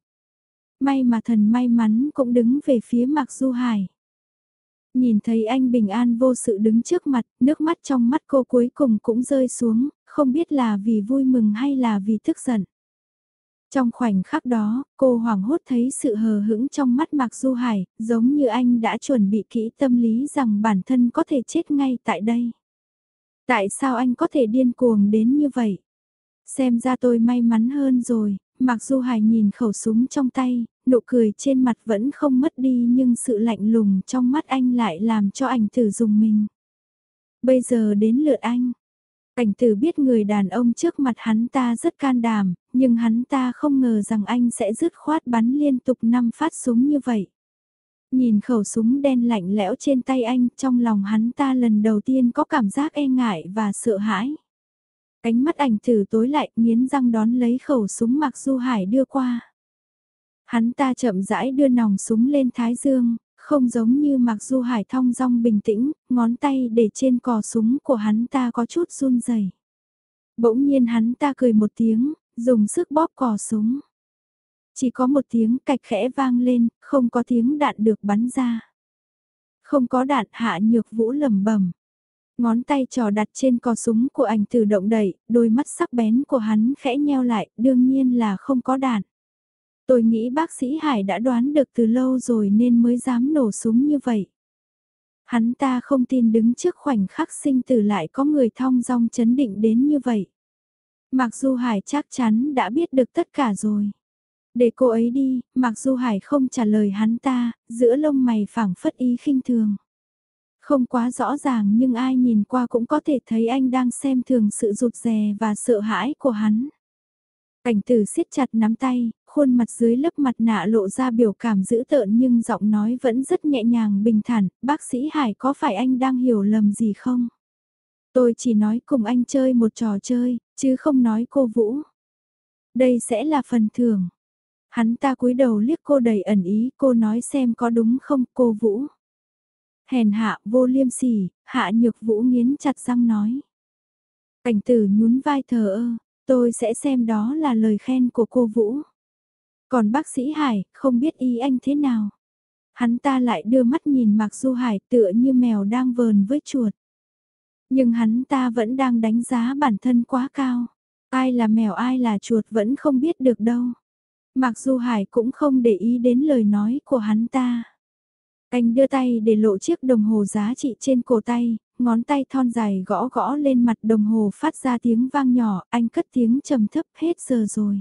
May mà thần may mắn cũng đứng về phía Mạc Du Hải. Nhìn thấy anh bình an vô sự đứng trước mặt, nước mắt trong mắt cô cuối cùng cũng rơi xuống, không biết là vì vui mừng hay là vì tức giận. Trong khoảnh khắc đó, cô hoảng hốt thấy sự hờ hững trong mắt Mạc Du Hải, giống như anh đã chuẩn bị kỹ tâm lý rằng bản thân có thể chết ngay tại đây. Tại sao anh có thể điên cuồng đến như vậy? Xem ra tôi may mắn hơn rồi, Mặc dù Hải nhìn khẩu súng trong tay, nụ cười trên mặt vẫn không mất đi nhưng sự lạnh lùng trong mắt anh lại làm cho ảnh tử dùng mình. Bây giờ đến lượt anh. Cảnh tử biết người đàn ông trước mặt hắn ta rất can đảm, nhưng hắn ta không ngờ rằng anh sẽ dứt khoát bắn liên tục 5 phát súng như vậy. Nhìn khẩu súng đen lạnh lẽo trên tay anh, trong lòng hắn ta lần đầu tiên có cảm giác e ngại và sợ hãi. Cánh mắt ảnh tử tối lại, nghiến răng đón lấy khẩu súng Mạc Du Hải đưa qua. Hắn ta chậm rãi đưa nòng súng lên thái dương, không giống như Mạc Du Hải thong dong bình tĩnh, ngón tay để trên cò súng của hắn ta có chút run rẩy. Bỗng nhiên hắn ta cười một tiếng, dùng sức bóp cò súng. Chỉ có một tiếng cạch khẽ vang lên, không có tiếng đạn được bắn ra. Không có đạn hạ nhược vũ lầm bẩm Ngón tay trò đặt trên cò súng của ảnh tử động đẩy, đôi mắt sắc bén của hắn khẽ nheo lại, đương nhiên là không có đạn. Tôi nghĩ bác sĩ Hải đã đoán được từ lâu rồi nên mới dám nổ súng như vậy. Hắn ta không tin đứng trước khoảnh khắc sinh tử lại có người thong dong chấn định đến như vậy. Mặc dù Hải chắc chắn đã biết được tất cả rồi. Để cô ấy đi, mặc dù Hải không trả lời hắn ta, giữa lông mày phảng phất ý khinh thường. Không quá rõ ràng nhưng ai nhìn qua cũng có thể thấy anh đang xem thường sự rụt rè và sợ hãi của hắn. Cảnh tử siết chặt nắm tay, khuôn mặt dưới lớp mặt nạ lộ ra biểu cảm dữ tợn nhưng giọng nói vẫn rất nhẹ nhàng bình thản, bác sĩ Hải có phải anh đang hiểu lầm gì không? Tôi chỉ nói cùng anh chơi một trò chơi, chứ không nói cô Vũ. Đây sẽ là phần thưởng. Hắn ta cúi đầu liếc cô đầy ẩn ý, cô nói xem có đúng không cô Vũ. Hèn hạ vô liêm sỉ, hạ nhược Vũ nghiến chặt răng nói. Cảnh tử nhún vai thờ ơ, tôi sẽ xem đó là lời khen của cô Vũ. Còn bác sĩ Hải, không biết ý anh thế nào. Hắn ta lại đưa mắt nhìn Mạc Du Hải tựa như mèo đang vờn với chuột. Nhưng hắn ta vẫn đang đánh giá bản thân quá cao. Ai là mèo ai là chuột vẫn không biết được đâu. Mạc Du Hải cũng không để ý đến lời nói của hắn ta. Anh đưa tay để lộ chiếc đồng hồ giá trị trên cổ tay, ngón tay thon dài gõ gõ lên mặt đồng hồ phát ra tiếng vang nhỏ, anh cất tiếng trầm thấp hết giờ rồi.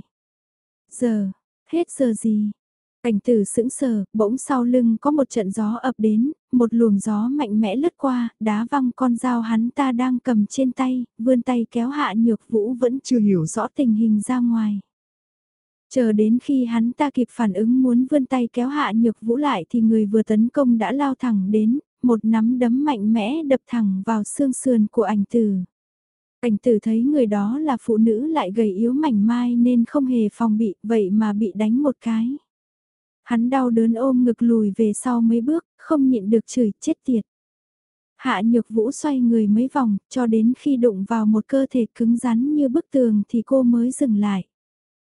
Giờ, Hết giờ gì? Cảnh tử sững sờ, bỗng sau lưng có một trận gió ập đến, một luồng gió mạnh mẽ lướt qua, đá văng con dao hắn ta đang cầm trên tay, vươn tay kéo hạ nhược vũ vẫn chưa hiểu rõ tình hình ra ngoài. Chờ đến khi hắn ta kịp phản ứng muốn vươn tay kéo hạ nhược vũ lại thì người vừa tấn công đã lao thẳng đến, một nắm đấm mạnh mẽ đập thẳng vào xương sườn của ảnh tử. ảnh tử thấy người đó là phụ nữ lại gầy yếu mảnh mai nên không hề phòng bị, vậy mà bị đánh một cái. Hắn đau đớn ôm ngực lùi về sau mấy bước, không nhịn được chửi chết tiệt. Hạ nhược vũ xoay người mấy vòng, cho đến khi đụng vào một cơ thể cứng rắn như bức tường thì cô mới dừng lại.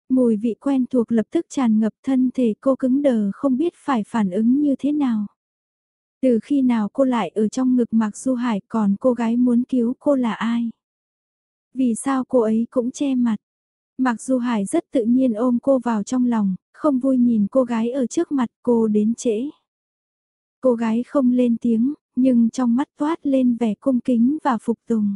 Mùi vị quen thuộc lập tức tràn ngập thân thể cô cứng đờ không biết phải phản ứng như thế nào. Từ khi nào cô lại ở trong ngực Mạc Du Hải còn cô gái muốn cứu cô là ai? Vì sao cô ấy cũng che mặt? Mặc dù Hải rất tự nhiên ôm cô vào trong lòng, không vui nhìn cô gái ở trước mặt cô đến trễ. Cô gái không lên tiếng, nhưng trong mắt toát lên vẻ cung kính và phục tùng.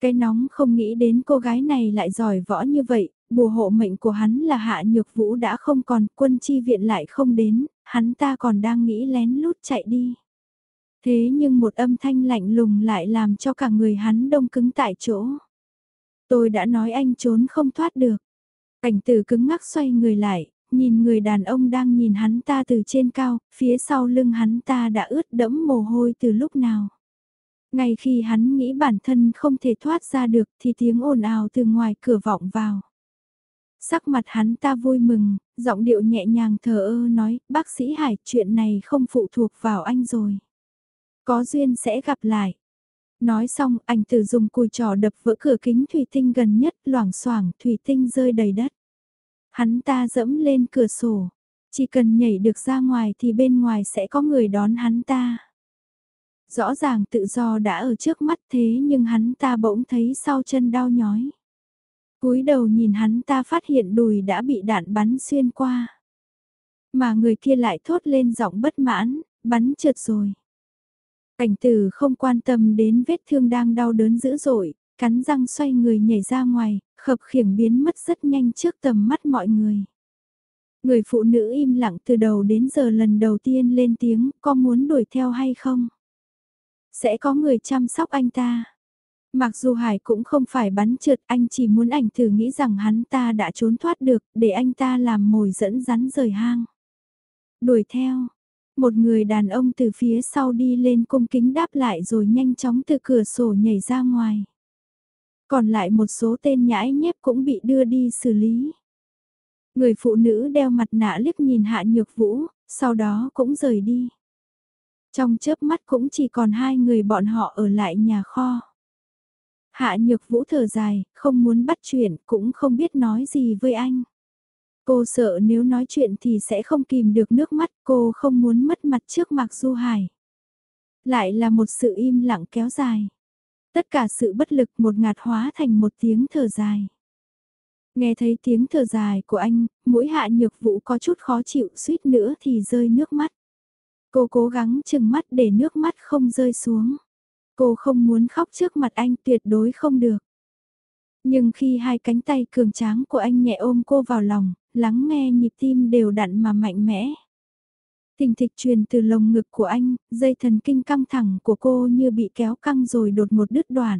Cái nóng không nghĩ đến cô gái này lại giỏi võ như vậy, bùa hộ mệnh của hắn là hạ nhược vũ đã không còn, quân chi viện lại không đến, hắn ta còn đang nghĩ lén lút chạy đi. Thế nhưng một âm thanh lạnh lùng lại làm cho cả người hắn đông cứng tại chỗ. Tôi đã nói anh trốn không thoát được. Cảnh tử cứng ngắc xoay người lại, nhìn người đàn ông đang nhìn hắn ta từ trên cao, phía sau lưng hắn ta đã ướt đẫm mồ hôi từ lúc nào. Ngay khi hắn nghĩ bản thân không thể thoát ra được thì tiếng ồn ào từ ngoài cửa vọng vào. Sắc mặt hắn ta vui mừng, giọng điệu nhẹ nhàng thờ ơ nói, bác sĩ Hải chuyện này không phụ thuộc vào anh rồi. Có duyên sẽ gặp lại. Nói xong, anh từ dùng cùi trò đập vỡ cửa kính thủy tinh gần nhất, loảng xoảng thủy tinh rơi đầy đất. Hắn ta dẫm lên cửa sổ, chỉ cần nhảy được ra ngoài thì bên ngoài sẽ có người đón hắn ta. Rõ ràng tự do đã ở trước mắt thế nhưng hắn ta bỗng thấy sau chân đau nhói. cúi đầu nhìn hắn ta phát hiện đùi đã bị đạn bắn xuyên qua. Mà người kia lại thốt lên giọng bất mãn, bắn trượt rồi. Cảnh tử không quan tâm đến vết thương đang đau đớn dữ dội, cắn răng xoay người nhảy ra ngoài, khập khiểng biến mất rất nhanh trước tầm mắt mọi người. Người phụ nữ im lặng từ đầu đến giờ lần đầu tiên lên tiếng, có muốn đuổi theo hay không? Sẽ có người chăm sóc anh ta. Mặc dù Hải cũng không phải bắn trượt, anh chỉ muốn ảnh thử nghĩ rằng hắn ta đã trốn thoát được, để anh ta làm mồi dẫn rắn rời hang. Đuổi theo, một người đàn ông từ phía sau đi lên cung kính đáp lại rồi nhanh chóng từ cửa sổ nhảy ra ngoài. Còn lại một số tên nhãi nhép cũng bị đưa đi xử lý. Người phụ nữ đeo mặt nạ liếc nhìn hạ nhược vũ, sau đó cũng rời đi. Trong chớp mắt cũng chỉ còn hai người bọn họ ở lại nhà kho. Hạ nhược vũ thở dài, không muốn bắt chuyện, cũng không biết nói gì với anh. Cô sợ nếu nói chuyện thì sẽ không kìm được nước mắt, cô không muốn mất mặt trước mặt Du Hải. Lại là một sự im lặng kéo dài. Tất cả sự bất lực một ngạt hóa thành một tiếng thở dài. Nghe thấy tiếng thở dài của anh, mũi hạ nhược vũ có chút khó chịu suýt nữa thì rơi nước mắt. Cô cố gắng chừng mắt để nước mắt không rơi xuống. Cô không muốn khóc trước mặt anh tuyệt đối không được. Nhưng khi hai cánh tay cường tráng của anh nhẹ ôm cô vào lòng, lắng nghe nhịp tim đều đặn mà mạnh mẽ. Tình thịch truyền từ lồng ngực của anh, dây thần kinh căng thẳng của cô như bị kéo căng rồi đột một đứt đoạn.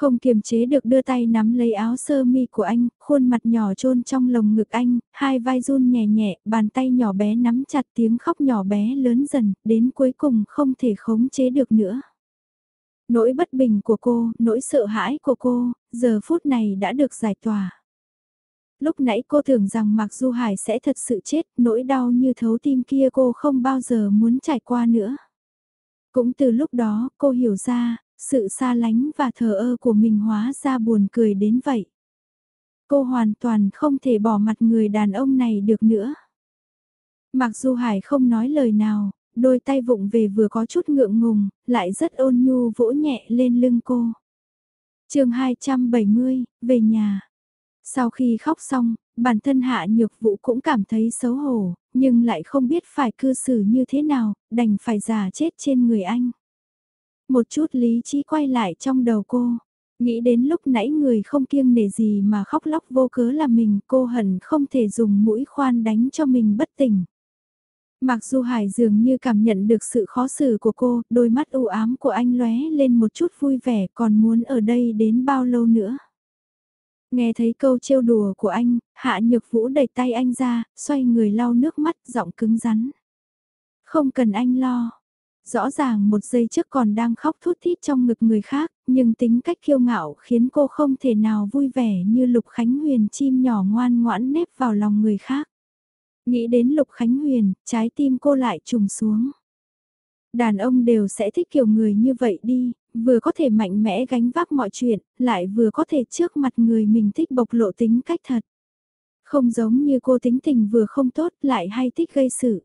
Không kiềm chế được đưa tay nắm lấy áo sơ mi của anh, khuôn mặt nhỏ trôn trong lồng ngực anh, hai vai run nhẹ nhẹ, bàn tay nhỏ bé nắm chặt tiếng khóc nhỏ bé lớn dần, đến cuối cùng không thể khống chế được nữa. Nỗi bất bình của cô, nỗi sợ hãi của cô, giờ phút này đã được giải tỏa. Lúc nãy cô tưởng rằng Mạc Du Hải sẽ thật sự chết, nỗi đau như thấu tim kia cô không bao giờ muốn trải qua nữa. Cũng từ lúc đó, cô hiểu ra, sự xa lánh và thờ ơ của mình hóa ra buồn cười đến vậy. Cô hoàn toàn không thể bỏ mặt người đàn ông này được nữa. Mặc dù Hải không nói lời nào, đôi tay vụng về vừa có chút ngượng ngùng, lại rất ôn nhu vỗ nhẹ lên lưng cô. chương 270, về nhà. Sau khi khóc xong, bản thân hạ nhược vũ cũng cảm thấy xấu hổ, nhưng lại không biết phải cư xử như thế nào, đành phải giả chết trên người anh. Một chút lý trí quay lại trong đầu cô. Nghĩ đến lúc nãy người không kiêng nể gì mà khóc lóc vô cớ là mình cô hận không thể dùng mũi khoan đánh cho mình bất tỉnh. Mặc dù Hải dường như cảm nhận được sự khó xử của cô, đôi mắt u ám của anh lóe lên một chút vui vẻ còn muốn ở đây đến bao lâu nữa. Nghe thấy câu trêu đùa của anh, Hạ Nhược Vũ đẩy tay anh ra, xoay người lau nước mắt, giọng cứng rắn. Không cần anh lo. Rõ ràng một giây trước còn đang khóc thút thít trong ngực người khác, nhưng tính cách kiêu ngạo khiến cô không thể nào vui vẻ như Lục Khánh Huyền chim nhỏ ngoan ngoãn nếp vào lòng người khác. Nghĩ đến Lục Khánh Huyền, trái tim cô lại trùng xuống. Đàn ông đều sẽ thích kiểu người như vậy đi, vừa có thể mạnh mẽ gánh vác mọi chuyện, lại vừa có thể trước mặt người mình thích bộc lộ tính cách thật. Không giống như cô tính tình vừa không tốt lại hay thích gây sự.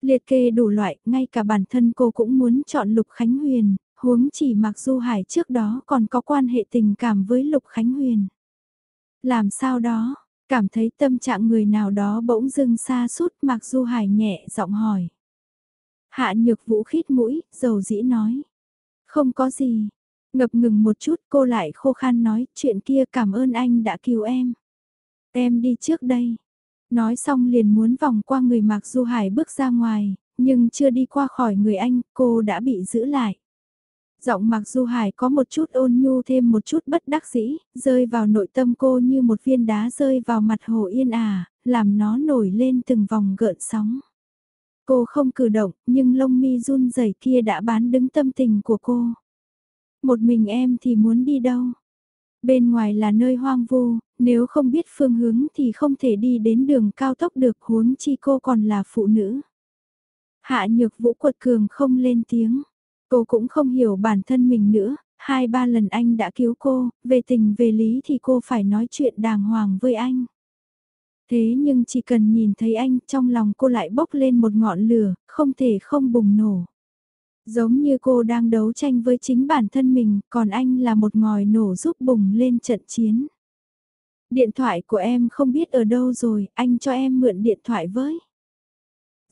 Liệt kê đủ loại, ngay cả bản thân cô cũng muốn chọn Lục Khánh Huyền, huống chỉ mặc Du Hải trước đó còn có quan hệ tình cảm với Lục Khánh Huyền. Làm sao đó, cảm thấy tâm trạng người nào đó bỗng dưng xa sút mặc Du Hải nhẹ giọng hỏi. Hạ nhược vũ khít mũi, dầu dĩ nói. Không có gì. Ngập ngừng một chút cô lại khô khan nói chuyện kia cảm ơn anh đã cứu em. Em đi trước đây. Nói xong liền muốn vòng qua người Mạc Du Hải bước ra ngoài, nhưng chưa đi qua khỏi người anh, cô đã bị giữ lại. Giọng Mạc Du Hải có một chút ôn nhu thêm một chút bất đắc dĩ, rơi vào nội tâm cô như một viên đá rơi vào mặt hồ yên ả, làm nó nổi lên từng vòng gợn sóng. Cô không cử động, nhưng lông mi run rẩy kia đã bán đứng tâm tình của cô. Một mình em thì muốn đi đâu? Bên ngoài là nơi hoang vu, nếu không biết phương hướng thì không thể đi đến đường cao tốc được huống chi cô còn là phụ nữ. Hạ nhược vũ quật cường không lên tiếng. Cô cũng không hiểu bản thân mình nữa, hai ba lần anh đã cứu cô, về tình về lý thì cô phải nói chuyện đàng hoàng với anh. Thế nhưng chỉ cần nhìn thấy anh trong lòng cô lại bốc lên một ngọn lửa, không thể không bùng nổ. Giống như cô đang đấu tranh với chính bản thân mình, còn anh là một ngòi nổ giúp bùng lên trận chiến. Điện thoại của em không biết ở đâu rồi, anh cho em mượn điện thoại với.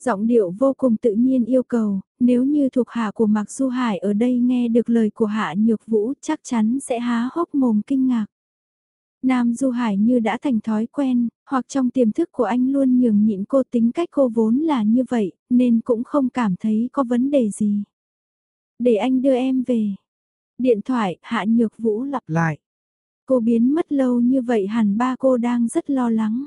Giọng điệu vô cùng tự nhiên yêu cầu, nếu như thuộc hạ của Mạc Du Hải ở đây nghe được lời của Hạ Nhược Vũ chắc chắn sẽ há hốc mồm kinh ngạc. Nam Du Hải như đã thành thói quen, hoặc trong tiềm thức của anh luôn nhường nhịn cô tính cách cô vốn là như vậy, nên cũng không cảm thấy có vấn đề gì. Để anh đưa em về. Điện thoại, Hạ Nhược Vũ lặp lại. Cô biến mất lâu như vậy hẳn ba cô đang rất lo lắng.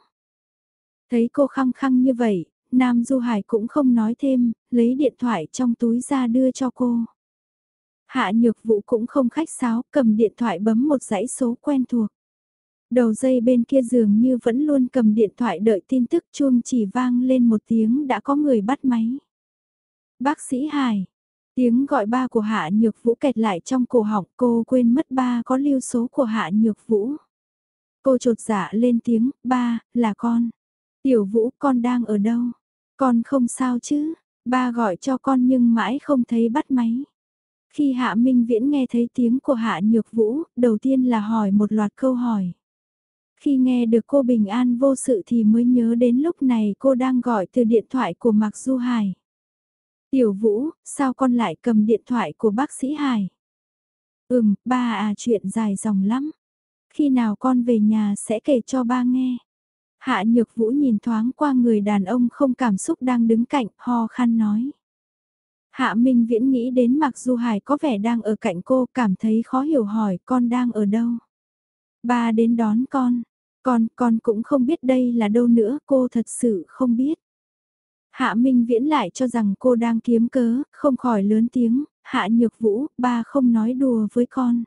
Thấy cô khăng khăng như vậy, Nam Du Hải cũng không nói thêm, lấy điện thoại trong túi ra đưa cho cô. Hạ Nhược Vũ cũng không khách sáo, cầm điện thoại bấm một dãy số quen thuộc. Đầu dây bên kia giường như vẫn luôn cầm điện thoại đợi tin tức chuông chỉ vang lên một tiếng đã có người bắt máy. Bác sĩ Hải, tiếng gọi ba của Hạ Nhược Vũ kẹt lại trong cổ họng cô quên mất ba có lưu số của Hạ Nhược Vũ. Cô trột dạ lên tiếng, ba, là con. Tiểu Vũ con đang ở đâu? Con không sao chứ? Ba gọi cho con nhưng mãi không thấy bắt máy. Khi Hạ Minh Viễn nghe thấy tiếng của Hạ Nhược Vũ, đầu tiên là hỏi một loạt câu hỏi. Khi nghe được cô bình an vô sự thì mới nhớ đến lúc này cô đang gọi từ điện thoại của Mạc Du Hải. Tiểu Vũ, sao con lại cầm điện thoại của bác sĩ Hải? Ừm, ba à chuyện dài dòng lắm. Khi nào con về nhà sẽ kể cho ba nghe. Hạ Nhược Vũ nhìn thoáng qua người đàn ông không cảm xúc đang đứng cạnh, ho khăn nói. Hạ Minh Viễn nghĩ đến mặc dù Hải có vẻ đang ở cạnh cô, cảm thấy khó hiểu hỏi con đang ở đâu. Ba đến đón con, con, con cũng không biết đây là đâu nữa, cô thật sự không biết. Hạ Minh Viễn lại cho rằng cô đang kiếm cớ, không khỏi lớn tiếng, Hạ Nhược Vũ, ba không nói đùa với con.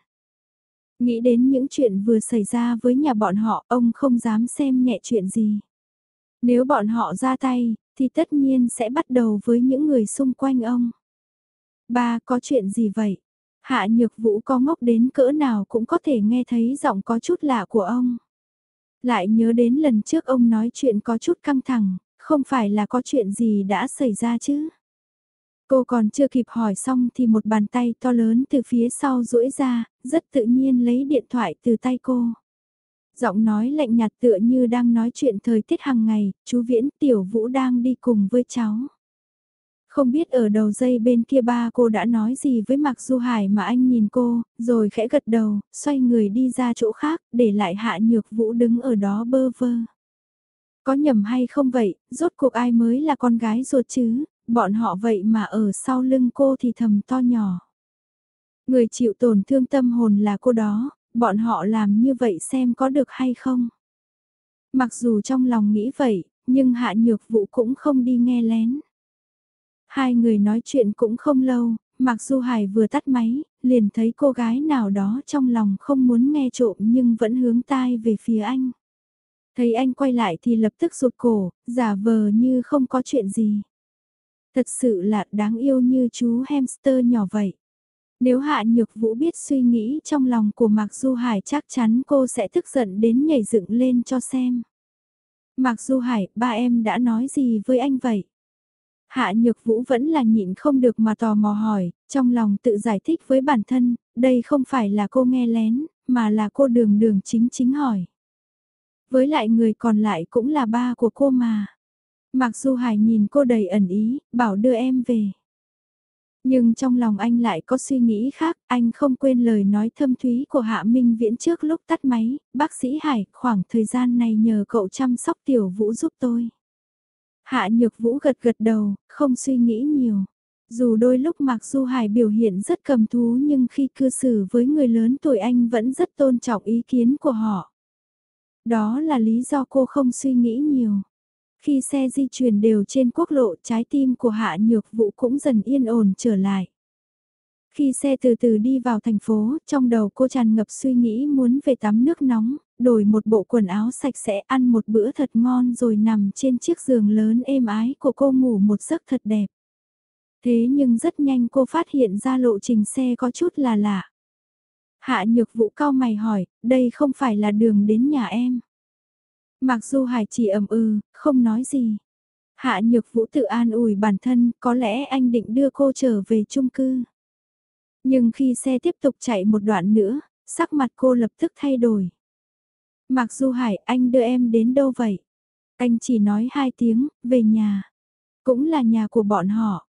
Nghĩ đến những chuyện vừa xảy ra với nhà bọn họ, ông không dám xem nhẹ chuyện gì. Nếu bọn họ ra tay, thì tất nhiên sẽ bắt đầu với những người xung quanh ông. Ba có chuyện gì vậy? Hạ nhược vũ có ngốc đến cỡ nào cũng có thể nghe thấy giọng có chút lạ của ông. Lại nhớ đến lần trước ông nói chuyện có chút căng thẳng, không phải là có chuyện gì đã xảy ra chứ. Cô còn chưa kịp hỏi xong thì một bàn tay to lớn từ phía sau duỗi ra, rất tự nhiên lấy điện thoại từ tay cô. Giọng nói lạnh nhạt tựa như đang nói chuyện thời tiết hàng ngày, chú Viễn Tiểu Vũ đang đi cùng với cháu. Không biết ở đầu dây bên kia ba cô đã nói gì với Mạc Du Hải mà anh nhìn cô, rồi khẽ gật đầu, xoay người đi ra chỗ khác, để lại Hạ Nhược Vũ đứng ở đó bơ vơ. Có nhầm hay không vậy, rốt cuộc ai mới là con gái ruột chứ, bọn họ vậy mà ở sau lưng cô thì thầm to nhỏ. Người chịu tổn thương tâm hồn là cô đó, bọn họ làm như vậy xem có được hay không. Mặc dù trong lòng nghĩ vậy, nhưng Hạ Nhược Vũ cũng không đi nghe lén. Hai người nói chuyện cũng không lâu, mặc dù Hải vừa tắt máy, liền thấy cô gái nào đó trong lòng không muốn nghe trộm nhưng vẫn hướng tai về phía anh. Thấy anh quay lại thì lập tức rụt cổ, giả vờ như không có chuyện gì. Thật sự là đáng yêu như chú hamster nhỏ vậy. Nếu Hạ Nhược Vũ biết suy nghĩ trong lòng của Mạc Du Hải chắc chắn cô sẽ tức giận đến nhảy dựng lên cho xem. Mạc Du Hải, ba em đã nói gì với anh vậy? Hạ Nhược Vũ vẫn là nhịn không được mà tò mò hỏi, trong lòng tự giải thích với bản thân, đây không phải là cô nghe lén, mà là cô đường đường chính chính hỏi. Với lại người còn lại cũng là ba của cô mà. Mặc dù Hải nhìn cô đầy ẩn ý, bảo đưa em về. Nhưng trong lòng anh lại có suy nghĩ khác, anh không quên lời nói thâm thúy của Hạ Minh Viễn trước lúc tắt máy, bác sĩ Hải, khoảng thời gian này nhờ cậu chăm sóc tiểu vũ giúp tôi. Hạ Nhược Vũ gật gật đầu, không suy nghĩ nhiều. Dù đôi lúc Mạc Du Hải biểu hiện rất cầm thú nhưng khi cư xử với người lớn tuổi anh vẫn rất tôn trọng ý kiến của họ. Đó là lý do cô không suy nghĩ nhiều. Khi xe di chuyển đều trên quốc lộ trái tim của Hạ Nhược Vũ cũng dần yên ổn trở lại. Khi xe từ từ đi vào thành phố, trong đầu cô tràn ngập suy nghĩ muốn về tắm nước nóng, đổi một bộ quần áo sạch sẽ ăn một bữa thật ngon rồi nằm trên chiếc giường lớn êm ái của cô ngủ một giấc thật đẹp. Thế nhưng rất nhanh cô phát hiện ra lộ trình xe có chút là lạ. Hạ nhược vũ cao mày hỏi, đây không phải là đường đến nhà em. Mặc dù Hải chỉ ầm ừ, không nói gì. Hạ nhược vũ tự an ủi bản thân, có lẽ anh định đưa cô trở về chung cư. Nhưng khi xe tiếp tục chạy một đoạn nữa, sắc mặt cô lập tức thay đổi. Mặc dù Hải, anh đưa em đến đâu vậy? Anh chỉ nói hai tiếng, về nhà. Cũng là nhà của bọn họ.